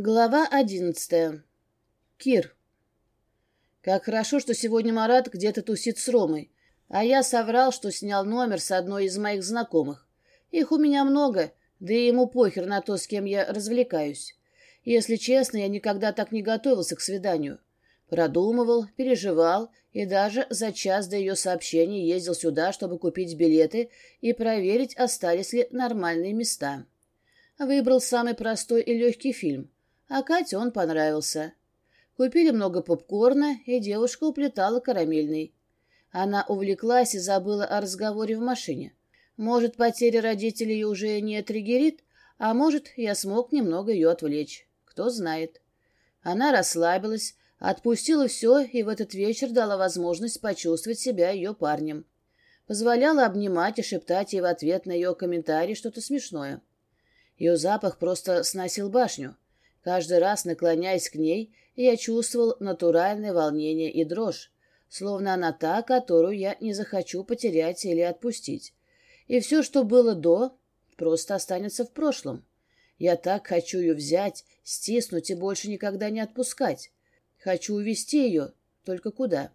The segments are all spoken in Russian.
Глава одиннадцатая. Кир. Как хорошо, что сегодня Марат где-то тусит с Ромой, а я соврал, что снял номер с одной из моих знакомых. Их у меня много, да и ему похер на то, с кем я развлекаюсь. Если честно, я никогда так не готовился к свиданию. Продумывал, переживал и даже за час до ее сообщения ездил сюда, чтобы купить билеты и проверить, остались ли нормальные места. Выбрал самый простой и легкий фильм — а Кате он понравился. Купили много попкорна, и девушка уплетала карамельный. Она увлеклась и забыла о разговоре в машине. Может, потеря родителей уже не триггерит, а может, я смог немного ее отвлечь. Кто знает. Она расслабилась, отпустила все и в этот вечер дала возможность почувствовать себя ее парнем. Позволяла обнимать и шептать ей в ответ на ее комментарии что-то смешное. Ее запах просто сносил башню. Каждый раз, наклоняясь к ней, я чувствовал натуральное волнение и дрожь, словно она та, которую я не захочу потерять или отпустить. И все, что было до, просто останется в прошлом. Я так хочу ее взять, стиснуть и больше никогда не отпускать. Хочу увести ее, только куда?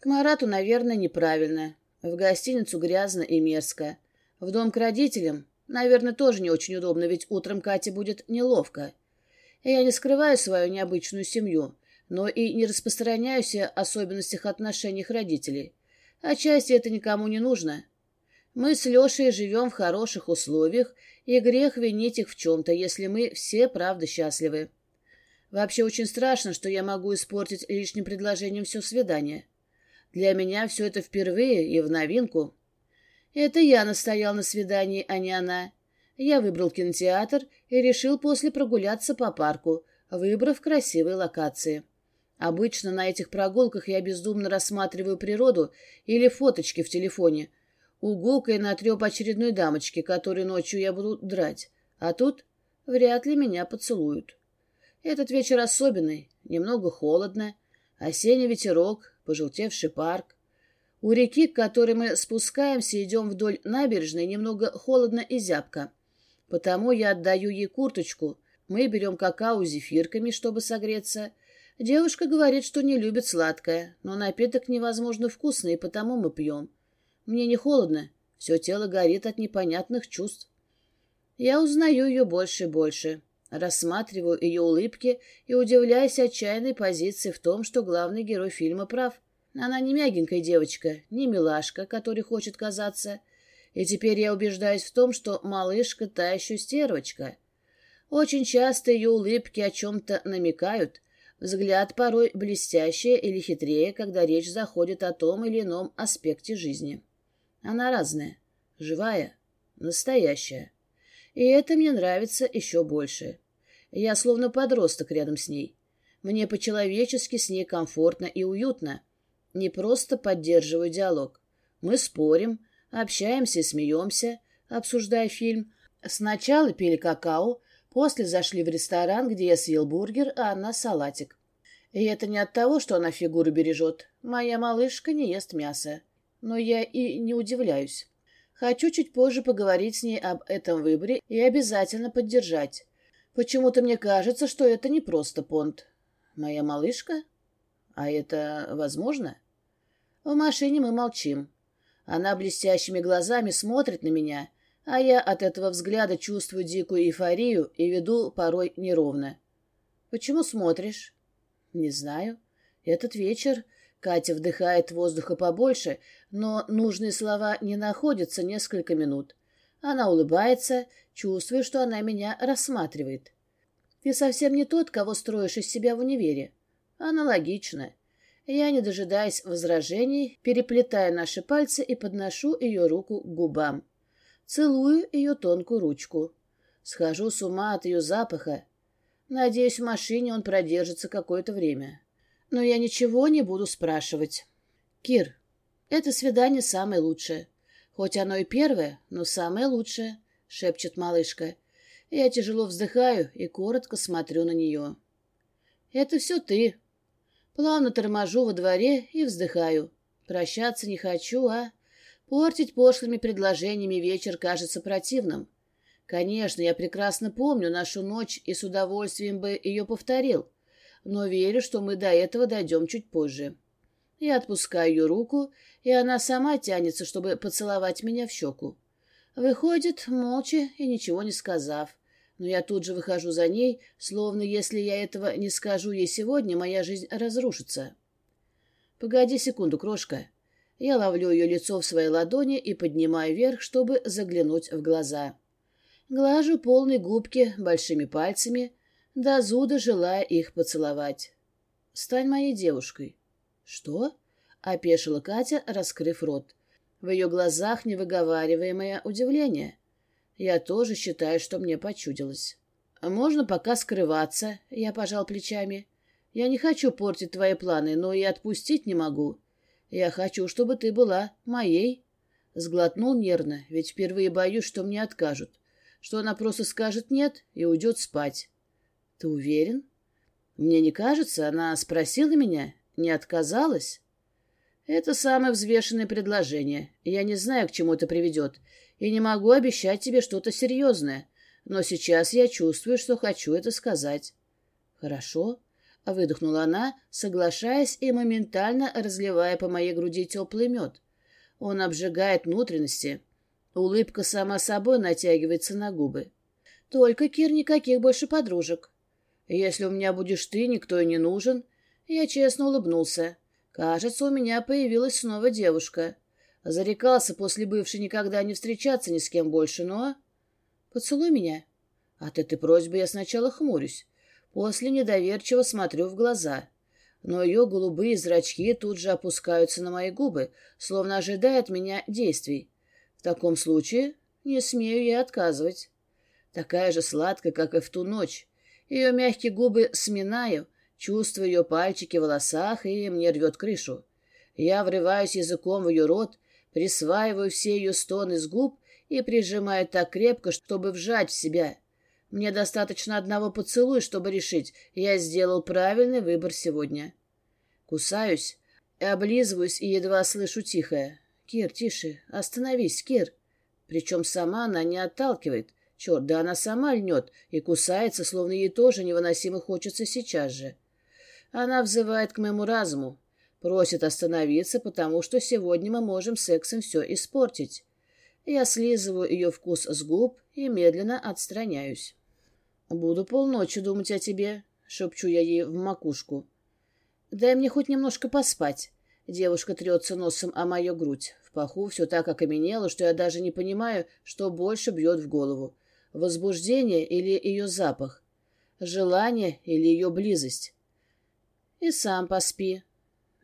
К Марату, наверное, неправильно. В гостиницу грязно и мерзко. В дом к родителям, наверное, тоже не очень удобно, ведь утром Кате будет неловко. Я не скрываю свою необычную семью, но и не распространяюсь о особенностях отношений родителей. Отчасти это никому не нужно. Мы с Лешей живем в хороших условиях, и грех винить их в чем-то, если мы все правда счастливы. Вообще очень страшно, что я могу испортить лишним предложением все свидание. Для меня все это впервые и в новинку. Это я настоял на свидании, а не она. Я выбрал кинотеатр и решил после прогуляться по парку, выбрав красивые локации. Обычно на этих прогулках я бездумно рассматриваю природу или фоточки в телефоне, угукая на треп очередной дамочки, которой ночью я буду драть. А тут вряд ли меня поцелуют. Этот вечер особенный, немного холодно, осенний ветерок, пожелтевший парк. У реки, к которой мы спускаемся, идем вдоль набережной, немного холодно и зябко. Потому я отдаю ей курточку. Мы берем какао с зефирками, чтобы согреться. Девушка говорит, что не любит сладкое, но напиток невозможно вкусный, и потому мы пьем. Мне не холодно, все тело горит от непонятных чувств. Я узнаю ее больше и больше. Рассматриваю ее улыбки и удивляюсь отчаянной позиции в том, что главный герой фильма прав. Она не мягенькая девочка, не милашка, который хочет казаться. И теперь я убеждаюсь в том, что малышка та еще стервочка. Очень часто ее улыбки о чем-то намекают, взгляд порой блестящий или хитрее, когда речь заходит о том или ином аспекте жизни. Она разная, живая, настоящая. И это мне нравится еще больше. Я словно подросток рядом с ней. Мне по-человечески с ней комфортно и уютно. Не просто поддерживаю диалог. Мы спорим, Общаемся и смеемся, обсуждая фильм. Сначала пили какао, после зашли в ресторан, где я съел бургер, а она салатик. И это не от того, что она фигуру бережет. Моя малышка не ест мясо. Но я и не удивляюсь. Хочу чуть позже поговорить с ней об этом выборе и обязательно поддержать. Почему-то мне кажется, что это не просто понт. Моя малышка? А это возможно? В машине мы молчим. Она блестящими глазами смотрит на меня, а я от этого взгляда чувствую дикую эйфорию и веду порой неровно. «Почему смотришь?» «Не знаю. Этот вечер...» Катя вдыхает воздуха побольше, но нужные слова не находятся несколько минут. Она улыбается, чувствуя, что она меня рассматривает. «Ты совсем не тот, кого строишь из себя в универе». Аналогично. Я, не дожидаясь возражений, переплетаю наши пальцы и подношу ее руку к губам. Целую ее тонкую ручку. Схожу с ума от ее запаха. Надеюсь, в машине он продержится какое-то время. Но я ничего не буду спрашивать. Кир, это свидание самое лучшее. Хоть оно и первое, но самое лучшее, — шепчет малышка. Я тяжело вздыхаю и коротко смотрю на нее. Это все ты, Плавно торможу во дворе и вздыхаю. Прощаться не хочу, а... Портить пошлыми предложениями вечер кажется противным. Конечно, я прекрасно помню нашу ночь и с удовольствием бы ее повторил, но верю, что мы до этого дойдем чуть позже. Я отпускаю ее руку, и она сама тянется, чтобы поцеловать меня в щеку. Выходит, молча и ничего не сказав. Но я тут же выхожу за ней, словно если я этого не скажу ей сегодня, моя жизнь разрушится. Погоди секунду, крошка. Я ловлю ее лицо в своей ладони и поднимаю вверх, чтобы заглянуть в глаза. Глажу полные губки большими пальцами, до зуда желая их поцеловать. «Стань моей девушкой». «Что?» — опешила Катя, раскрыв рот. В ее глазах невыговариваемое удивление. Я тоже считаю, что мне почудилось. «Можно пока скрываться», — я пожал плечами. «Я не хочу портить твои планы, но и отпустить не могу. Я хочу, чтобы ты была моей». Сглотнул нервно, ведь впервые боюсь, что мне откажут, что она просто скажет «нет» и уйдет спать. Ты уверен? Мне не кажется, она спросила меня, не отказалась? Это самое взвешенное предложение. Я не знаю, к чему это приведет, и не могу обещать тебе что-то серьезное, но сейчас я чувствую, что хочу это сказать. Хорошо, выдохнула она, соглашаясь и моментально разливая по моей груди теплый мед. Он обжигает внутренности. Улыбка сама собой натягивается на губы. Только, Кир, никаких больше подружек. Если у меня будешь ты, никто и не нужен. Я честно улыбнулся. Кажется, у меня появилась снова девушка. Зарекался после бывшей никогда не встречаться ни с кем больше, но... Поцелуй меня. От этой просьбы я сначала хмурюсь. После недоверчиво смотрю в глаза. Но ее голубые зрачки тут же опускаются на мои губы, словно ожидая от меня действий. В таком случае не смею я отказывать. Такая же сладкая, как и в ту ночь. Ее мягкие губы сминаю, чувствую ее пальчики в волосах, и мне рвет крышу. Я врываюсь языком в ее рот, присваиваю все ее стоны с губ и прижимаю так крепко, чтобы вжать в себя. Мне достаточно одного поцелуя, чтобы решить, я сделал правильный выбор сегодня. Кусаюсь, облизываюсь и едва слышу тихое. «Кир, тише, остановись, Кир!» Причем сама она не отталкивает, Черт, да она сама льнет и кусается, словно ей тоже невыносимо хочется сейчас же. Она взывает к моему разуму, просит остановиться, потому что сегодня мы можем сексом все испортить. Я слизываю ее вкус с губ и медленно отстраняюсь. «Буду полночи думать о тебе», — шепчу я ей в макушку. «Дай мне хоть немножко поспать». Девушка трется носом о мою грудь. В паху все так окаменело, что я даже не понимаю, что больше бьет в голову. Возбуждение или ее запах? Желание или ее близость? И сам поспи.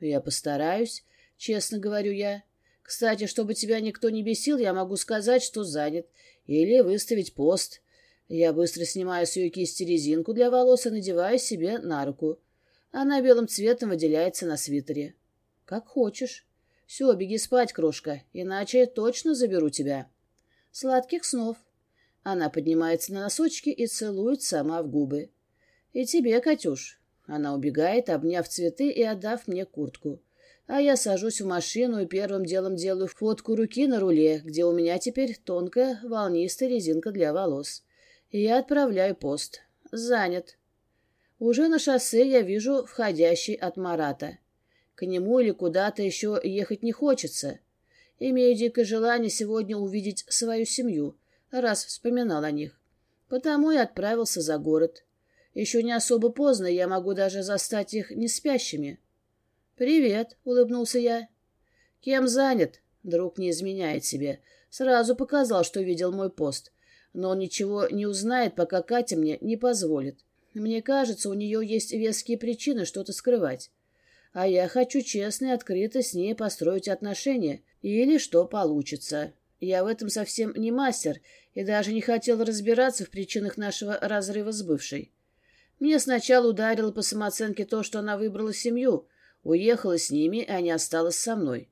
Я постараюсь, честно говорю я. Кстати, чтобы тебя никто не бесил, я могу сказать, что занят. Или выставить пост. Я быстро снимаю с ее кисти резинку для волос и надеваю себе на руку. Она белым цветом выделяется на свитере. Как хочешь. Все, беги спать, крошка, иначе я точно заберу тебя. Сладких снов. Она поднимается на носочки и целует сама в губы. «И тебе, Катюш». Она убегает, обняв цветы и отдав мне куртку. А я сажусь в машину и первым делом делаю фотку руки на руле, где у меня теперь тонкая волнистая резинка для волос. И я отправляю пост. Занят. Уже на шоссе я вижу входящий от Марата. К нему или куда-то еще ехать не хочется. Имею дикое желание сегодня увидеть свою семью — раз вспоминал о них. Потому и отправился за город. Еще не особо поздно, я могу даже застать их не спящими. «Привет», — улыбнулся я. «Кем занят?» Друг не изменяет себе. Сразу показал, что видел мой пост. Но он ничего не узнает, пока Катя мне не позволит. Мне кажется, у нее есть веские причины что-то скрывать. А я хочу честно и открыто с ней построить отношения. Или что получится. Я в этом совсем не мастер и даже не хотел разбираться в причинах нашего разрыва с бывшей. Мне сначала ударило по самооценке то, что она выбрала семью, уехала с ними, а не осталась со мной.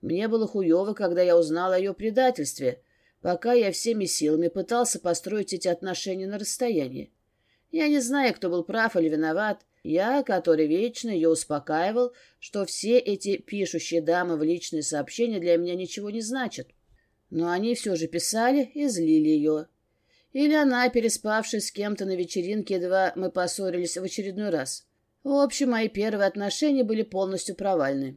Мне было хуево, когда я узнал о ее предательстве, пока я всеми силами пытался построить эти отношения на расстоянии. Я не знаю, кто был прав или виноват. Я, который вечно ее успокаивал, что все эти пишущие дамы в личные сообщения для меня ничего не значат. Но они все же писали и злили ее. Или она, переспавшая с кем-то на вечеринке, едва мы поссорились в очередной раз. В общем, мои первые отношения были полностью провальны.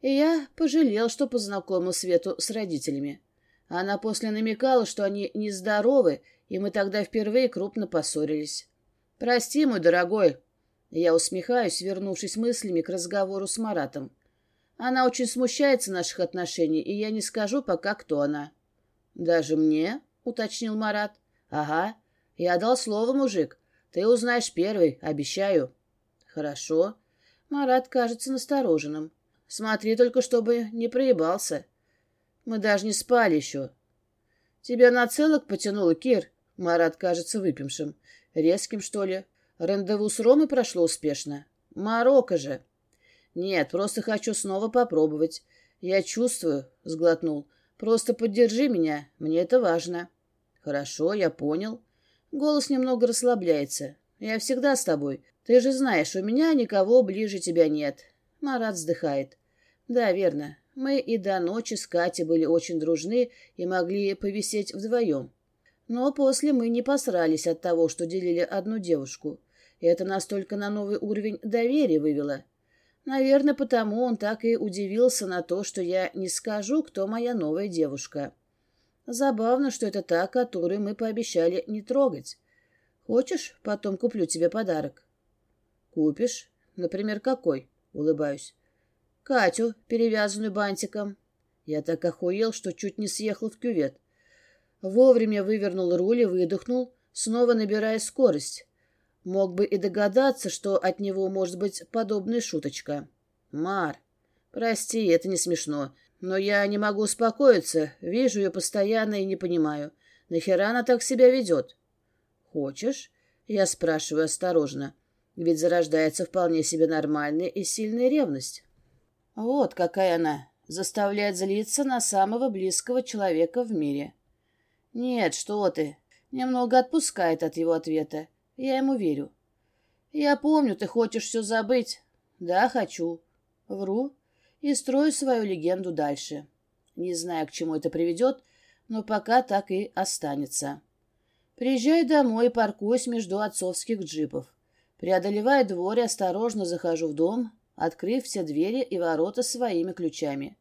И я пожалел, что познакомил Свету с родителями. Она после намекала, что они нездоровы, и мы тогда впервые крупно поссорились. «Прости, мой дорогой». Я усмехаюсь, вернувшись мыслями к разговору с Маратом. Она очень смущается наших отношений, и я не скажу пока, кто она. «Даже мне?» — уточнил Марат. «Ага. Я дал слово, мужик. Ты узнаешь первый, обещаю». «Хорошо». Марат кажется настороженным. «Смотри только, чтобы не проебался. Мы даже не спали еще». «Тебя на целок потянуло, Кир?» Марат кажется выпившим. «Резким, что ли? Рандеву с Ромой прошло успешно. Марокко же». «Нет, просто хочу снова попробовать. Я чувствую», — сглотнул. «Просто поддержи меня, мне это важно». «Хорошо, я понял». Голос немного расслабляется. «Я всегда с тобой. Ты же знаешь, у меня никого ближе тебя нет». Марат вздыхает. «Да, верно. Мы и до ночи с Катей были очень дружны и могли повисеть вдвоем. Но после мы не посрались от того, что делили одну девушку. И это настолько на новый уровень доверия вывело. Наверное, потому он так и удивился на то, что я не скажу, кто моя новая девушка. Забавно, что это та, которую мы пообещали не трогать. Хочешь, потом куплю тебе подарок? Купишь? Например, какой? Улыбаюсь. Катю, перевязанную бантиком. Я так охуел, что чуть не съехал в кювет. Вовремя вывернул руль и выдохнул, снова набирая скорость. Мог бы и догадаться, что от него может быть подобная шуточка. «Мар, прости, это не смешно, но я не могу успокоиться, вижу ее постоянно и не понимаю. Нахера она так себя ведет?» «Хочешь?» — я спрашиваю осторожно, ведь зарождается вполне себе нормальная и сильная ревность. Вот какая она, заставляет злиться на самого близкого человека в мире. Нет, что ты, немного отпускает от его ответа. Я ему верю. Я помню, ты хочешь все забыть. Да, хочу. Вру и строю свою легенду дальше. Не знаю, к чему это приведет, но пока так и останется. Приезжаю домой и паркуюсь между отцовских джипов. Преодолевая двор осторожно захожу в дом, открыв все двери и ворота своими ключами.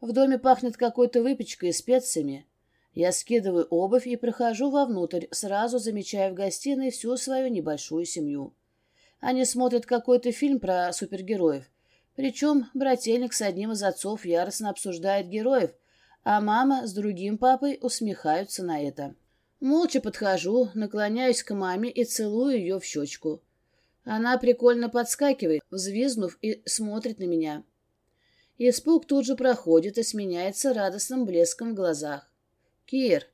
В доме пахнет какой-то выпечкой и специями. Я скидываю обувь и прохожу вовнутрь, сразу замечая в гостиной всю свою небольшую семью. Они смотрят какой-то фильм про супергероев. Причем брательник с одним из отцов яростно обсуждает героев, а мама с другим папой усмехаются на это. Молча подхожу, наклоняюсь к маме и целую ее в щечку. Она прикольно подскакивает, взвизнув и смотрит на меня. Испуг тут же проходит и сменяется радостным блеском в глазах. «Кир!»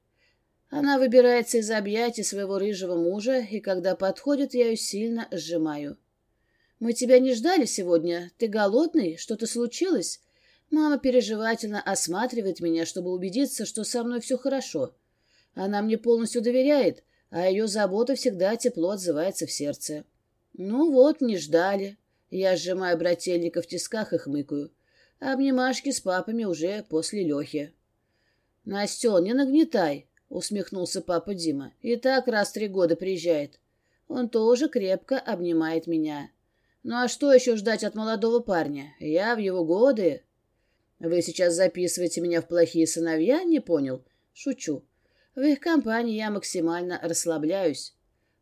Она выбирается из объятий своего рыжего мужа, и когда подходит, я ее сильно сжимаю. «Мы тебя не ждали сегодня. Ты голодный? Что-то случилось?» Мама переживательно осматривает меня, чтобы убедиться, что со мной все хорошо. Она мне полностью доверяет, а ее забота всегда тепло отзывается в сердце. «Ну вот, не ждали». Я сжимаю брательника в тисках и хмыкаю. Обнимашки с папами уже после Лехи. «Настен, не нагнетай», — усмехнулся папа Дима. «И так раз три года приезжает. Он тоже крепко обнимает меня. Ну а что еще ждать от молодого парня? Я в его годы...» «Вы сейчас записываете меня в плохие сыновья?» Не понял. Шучу. В их компании я максимально расслабляюсь.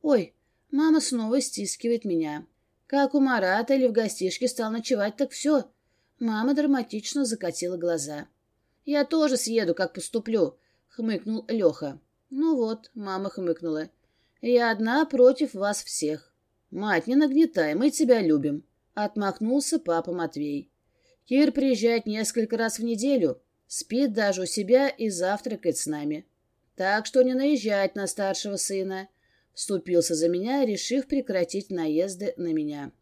«Ой, мама снова стискивает меня. Как у Марата или в гостишке стал ночевать, так все». Мама драматично закатила глаза. «Я тоже съеду, как поступлю», — хмыкнул Леха. «Ну вот», — мама хмыкнула. «Я одна против вас всех». «Мать, не нагнетай, мы тебя любим», — отмахнулся папа Матвей. «Кир приезжает несколько раз в неделю, спит даже у себя и завтракает с нами. Так что не наезжать на старшего сына», — вступился за меня, решив прекратить наезды на меня.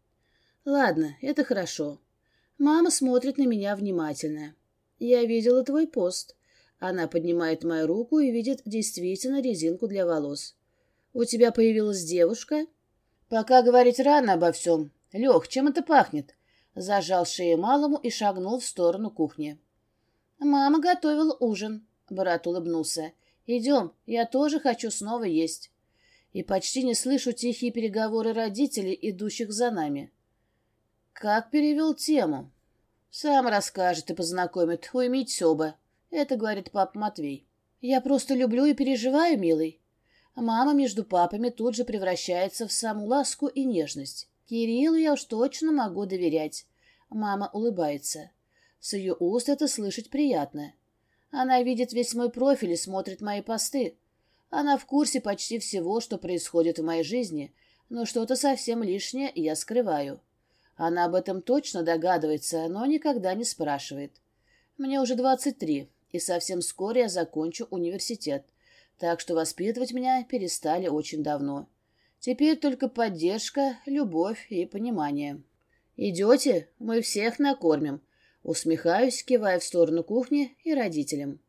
«Ладно, это хорошо. Мама смотрит на меня внимательно. «Я видела твой пост». Она поднимает мою руку и видит действительно резинку для волос. «У тебя появилась девушка?» «Пока говорить рано обо всем. Лех, чем это пахнет?» Зажал шею малому и шагнул в сторону кухни. «Мама готовила ужин», — брат улыбнулся. Идем, я тоже хочу снова есть. И почти не слышу тихие переговоры родителей, идущих за нами. Как перевел тему? Сам расскажет и познакомит, уймитесь оба. Это говорит папа Матвей. Я просто люблю и переживаю, милый. Мама между папами тут же превращается в саму ласку и нежность. Кириллу я уж точно могу доверять. Мама улыбается. С ее уст это слышать приятно. Она видит весь мой профиль и смотрит мои посты. Она в курсе почти всего, что происходит в моей жизни, но что-то совсем лишнее я скрываю. Она об этом точно догадывается, но никогда не спрашивает. Мне уже 23, и совсем скоро я закончу университет, так что воспитывать меня перестали очень давно. Теперь только поддержка, любовь и понимание. «Идете? Мы всех накормим», Усмехаюсь, кивая в сторону кухни и родителям.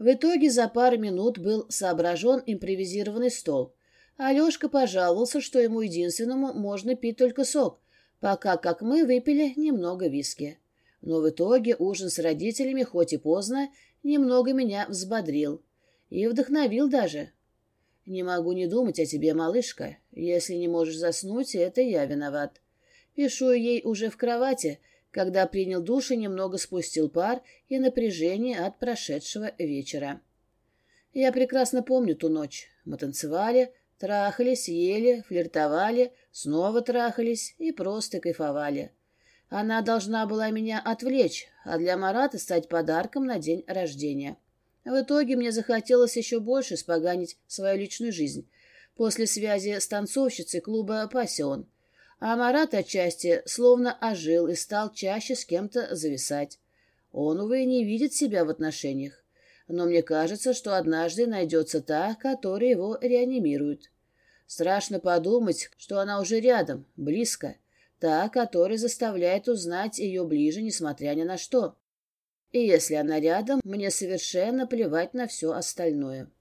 В итоге за пару минут был соображен импровизированный стол. Алешка пожаловался, что ему единственному можно пить только сок, пока, как мы, выпили немного виски. Но в итоге ужин с родителями, хоть и поздно, немного меня взбодрил. И вдохновил даже. «Не могу не думать о тебе, малышка. Если не можешь заснуть, это я виноват». Пишу ей уже в кровати — когда принял душ и немного спустил пар и напряжение от прошедшего вечера. Я прекрасно помню ту ночь. Мы танцевали, трахались, ели, флиртовали, снова трахались и просто кайфовали. Она должна была меня отвлечь, а для Марата стать подарком на день рождения. В итоге мне захотелось еще больше споганить свою личную жизнь после связи с танцовщицей клуба «Пассион», а Марат отчасти словно ожил и стал чаще с кем-то зависать. Он, увы, не видит себя в отношениях. Но мне кажется, что однажды найдется та, которая его реанимирует. Страшно подумать, что она уже рядом, близко. Та, которая заставляет узнать ее ближе, несмотря ни на что. И если она рядом, мне совершенно плевать на все остальное.